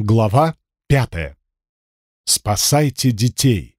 Глава пятая. Спасайте детей.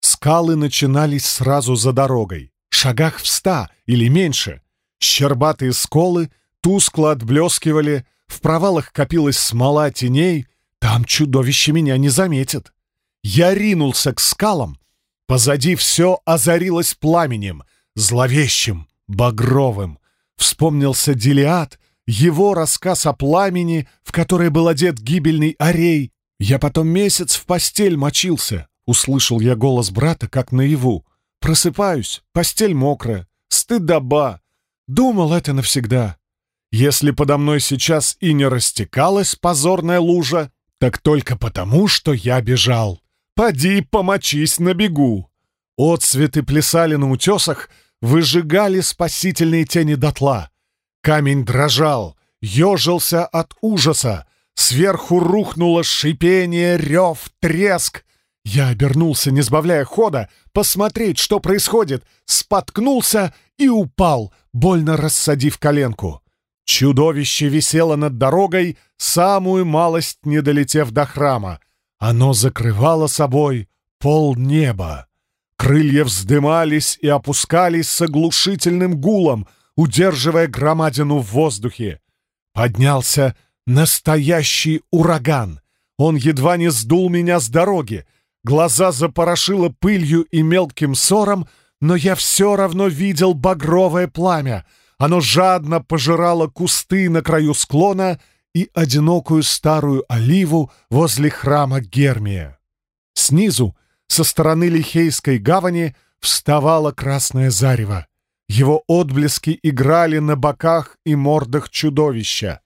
Скалы начинались сразу за дорогой, шагах в ста или меньше. Щербатые сколы тускло отблескивали, в провалах копилась смола теней, там чудовище меня не заметит. Я ринулся к скалам, позади все озарилось пламенем, зловещим, багровым. Вспомнился Делиад — его рассказ о пламени, в которое был одет гибельный арей. Я потом месяц в постель мочился. Услышал я голос брата, как наяву. Просыпаюсь, постель мокрая, стыдоба. Думал это навсегда. Если подо мной сейчас и не растекалась позорная лужа, так только потому, что я бежал. Поди помочись на бегу. Отцветы плясали на утесах, выжигали спасительные тени дотла. Камень дрожал, ежился от ужаса. Сверху рухнуло шипение, рев, треск. Я обернулся, не сбавляя хода, посмотреть, что происходит, споткнулся и упал, больно рассадив коленку. Чудовище висело над дорогой, самую малость не долетев до храма. Оно закрывало собой полнеба. Крылья вздымались и опускались с оглушительным гулом — удерживая громадину в воздухе. Поднялся настоящий ураган. Он едва не сдул меня с дороги. Глаза запорошило пылью и мелким сором, но я все равно видел багровое пламя. Оно жадно пожирало кусты на краю склона и одинокую старую оливу возле храма Гермия. Снизу, со стороны Лихейской гавани, вставало красное зарево. Его отблески играли на боках и мордах чудовища.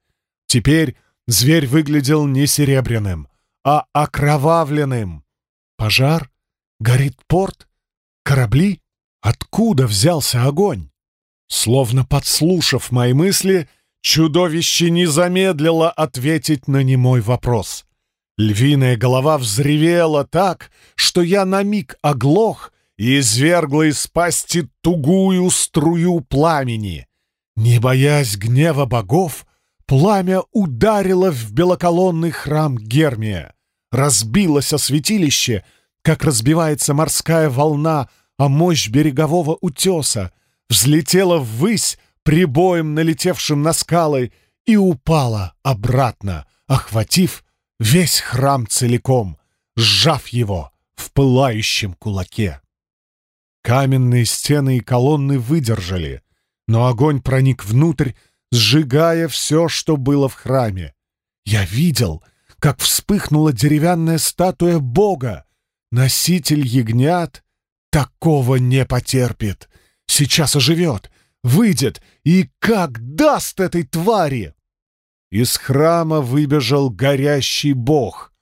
Теперь зверь выглядел не серебряным, а окровавленным. Пожар? Горит порт? Корабли? Откуда взялся огонь? Словно подслушав мои мысли, чудовище не замедлило ответить на немой вопрос. Львиная голова взревела так, что я на миг оглох и извергла из пасти тугую струю пламени. Не боясь гнева богов, пламя ударило в белоколонный храм Гермия, разбилось о святилище, как разбивается морская волна о мощь берегового утеса, взлетела ввысь прибоем, налетевшим на скалы, и упала обратно, охватив весь храм целиком, сжав его в пылающем кулаке. Каменные стены и колонны выдержали, но огонь проник внутрь, сжигая все, что было в храме. Я видел, как вспыхнула деревянная статуя Бога. Носитель ягнят такого не потерпит. Сейчас оживет, выйдет и как даст этой твари! Из храма выбежал горящий бог.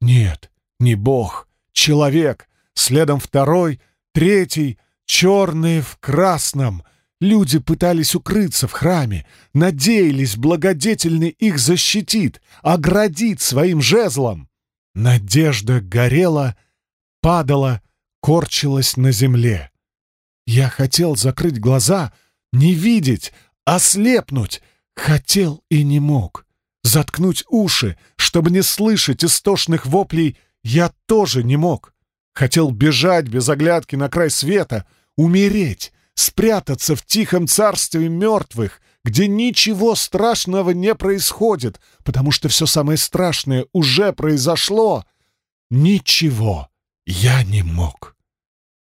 Нет, не бог, человек. Следом второй — Третий — черные в красном. Люди пытались укрыться в храме, надеялись, благодетельный их защитит, оградит своим жезлом. Надежда горела, падала, корчилась на земле. Я хотел закрыть глаза, не видеть, ослепнуть. Хотел и не мог. Заткнуть уши, чтобы не слышать истошных воплей, я тоже не мог. Хотел бежать без оглядки на край света, умереть, спрятаться в тихом царстве мертвых, где ничего страшного не происходит, потому что все самое страшное уже произошло. Ничего я не мог.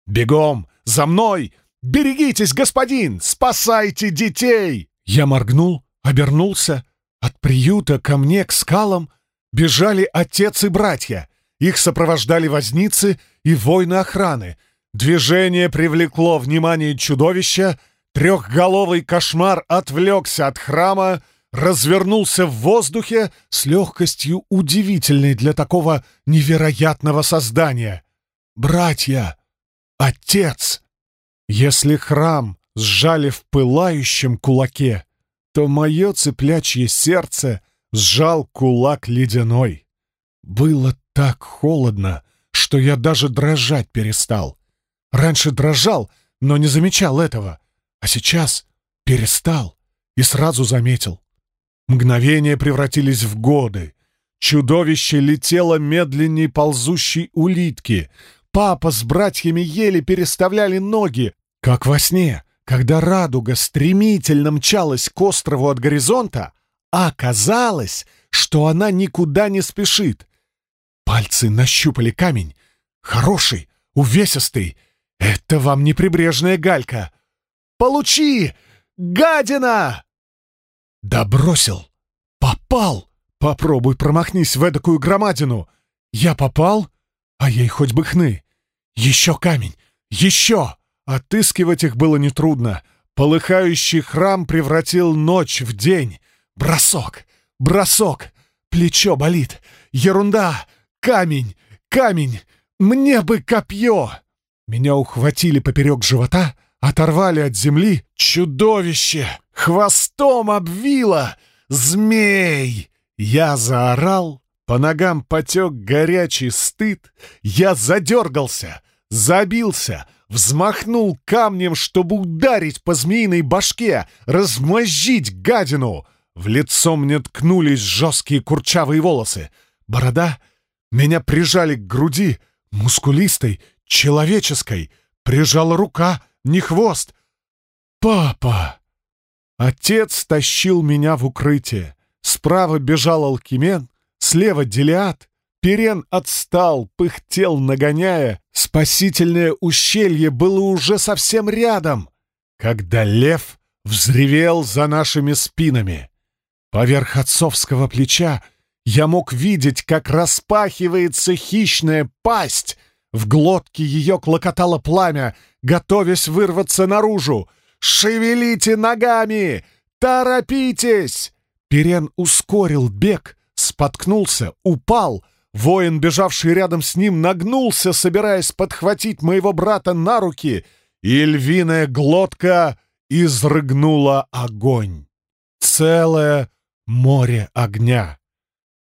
«Бегом! За мной! Берегитесь, господин! Спасайте детей!» Я моргнул, обернулся. От приюта ко мне, к скалам, бежали отец и братья. Их сопровождали возницы и воины охраны. Движение привлекло внимание чудовища, трехголовый кошмар отвлекся от храма, развернулся в воздухе с легкостью удивительной для такого невероятного создания. «Братья! Отец!» Если храм сжали в пылающем кулаке, то мое цыплячье сердце сжал кулак ледяной. Было так холодно, что я даже дрожать перестал. Раньше дрожал, но не замечал этого, а сейчас перестал и сразу заметил. Мгновения превратились в годы. Чудовище летело медленней ползущей улитки. Папа с братьями еле переставляли ноги, как во сне, когда радуга стремительно мчалась к острову от горизонта, а казалось, что она никуда не спешит. Пальцы нащупали камень. Хороший, увесистый. Это вам не прибрежная галька. «Получи! Гадина!» Да бросил! Попал! Попробуй промахнись в эдакую громадину! Я попал, а ей хоть бы хны! Еще камень! Еще! Отыскивать их было нетрудно. Полыхающий храм превратил ночь в день. Бросок! Бросок! Плечо болит! Ерунда! Камень! Камень! Мне бы копье! Меня ухватили поперек живота, оторвали от земли. Чудовище! Хвостом обвило! Змей! Я заорал, по ногам потек горячий стыд. Я задергался, забился, взмахнул камнем, чтобы ударить по змеиной башке, размозжить гадину. В лицо мне ткнулись жесткие курчавые волосы. Борода меня прижали к груди, мускулистой, человеческой. Прижала рука, не хвост. «Папа!» Отец тащил меня в укрытие. Справа бежал Алкимен, слева Делиат. Перен отстал, пыхтел, нагоняя. Спасительное ущелье было уже совсем рядом, когда лев взревел за нашими спинами. Поверх отцовского плеча я мог видеть, как распахивается хищная пасть. В глотке ее клокотало пламя, готовясь вырваться наружу. «Шевелите ногами! Торопитесь!» Перен ускорил бег, споткнулся, упал. Воин, бежавший рядом с ним, нагнулся, собираясь подхватить моего брата на руки, и львиная глотка изрыгнула огонь. Целое море огня.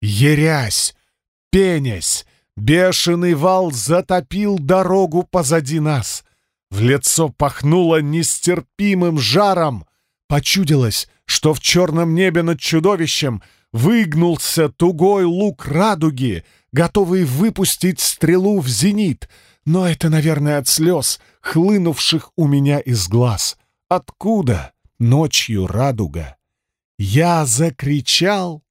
Ерясь, пенясь, бешеный вал затопил дорогу позади нас. В лицо пахнуло нестерпимым жаром. Почудилось, что в черном небе над чудовищем выгнулся тугой лук радуги, готовый выпустить стрелу в зенит. Но это, наверное, от слез, хлынувших у меня из глаз. Откуда ночью радуга? Я закричал.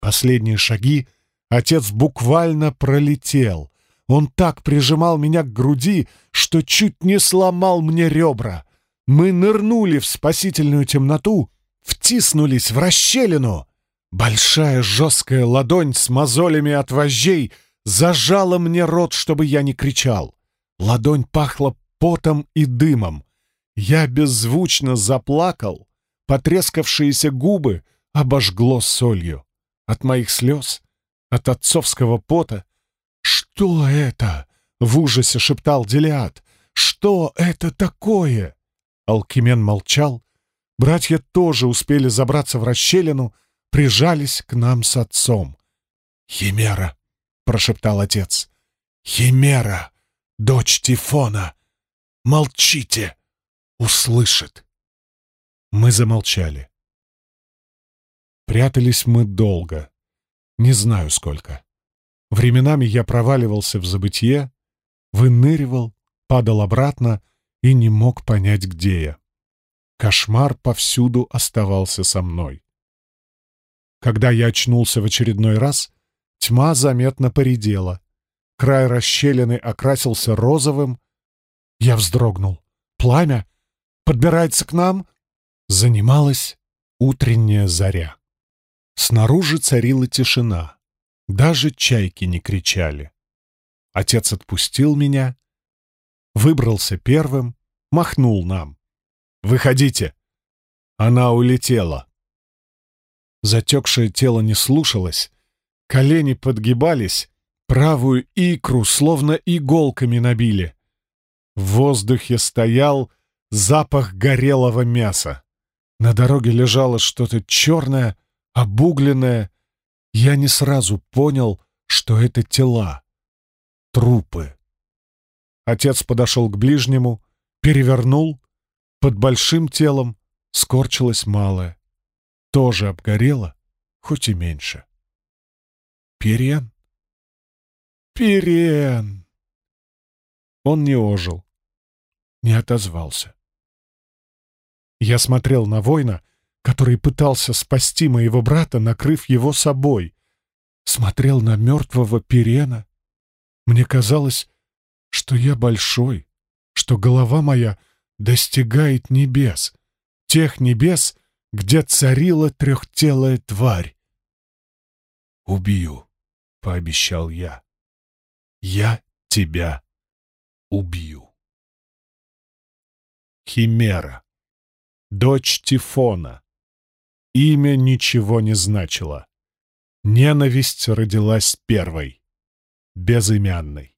Последние шаги отец буквально пролетел. Он так прижимал меня к груди, что чуть не сломал мне ребра. Мы нырнули в спасительную темноту, втиснулись в расщелину. Большая жесткая ладонь с мозолями от вожжей зажала мне рот, чтобы я не кричал. Ладонь пахла потом и дымом. Я беззвучно заплакал. Потрескавшиеся губы обожгло солью. От моих слез, от отцовского пота «Что это?» — в ужасе шептал Делиат. «Что это такое?» Алкимен молчал. Братья тоже успели забраться в расщелину, прижались к нам с отцом. «Химера!» — прошептал отец. «Химера! Дочь Тифона! Молчите! Услышит!» Мы замолчали. Прятались мы долго. Не знаю сколько. Временами я проваливался в забытье, выныривал, падал обратно и не мог понять, где я. Кошмар повсюду оставался со мной. Когда я очнулся в очередной раз, тьма заметно поредела. Край расщелины окрасился розовым. Я вздрогнул. «Пламя? Подбирается к нам?» Занималась утренняя заря. Снаружи царила тишина. Даже чайки не кричали. Отец отпустил меня, выбрался первым, махнул нам. «Выходите!» Она улетела. Затекшее тело не слушалось, колени подгибались, правую икру словно иголками набили. В воздухе стоял запах горелого мяса. На дороге лежало что-то черное, обугленное, я не сразу понял, что это тела. Трупы. Отец подошел к ближнему, перевернул. Под большим телом скорчилось малое. Тоже обгорело, хоть и меньше. Пирен? Пирен! Он не ожил, не отозвался. Я смотрел на воина, который пытался спасти моего брата, накрыв его собой. Смотрел на мертвого Пирена. Мне казалось, что я большой, что голова моя достигает небес, тех небес, где царила трехтелая тварь. «Убью», — пообещал я. «Я тебя убью». Химера. Дочь Тифона. Имя ничего не значило. Ненависть родилась первой, безымянной.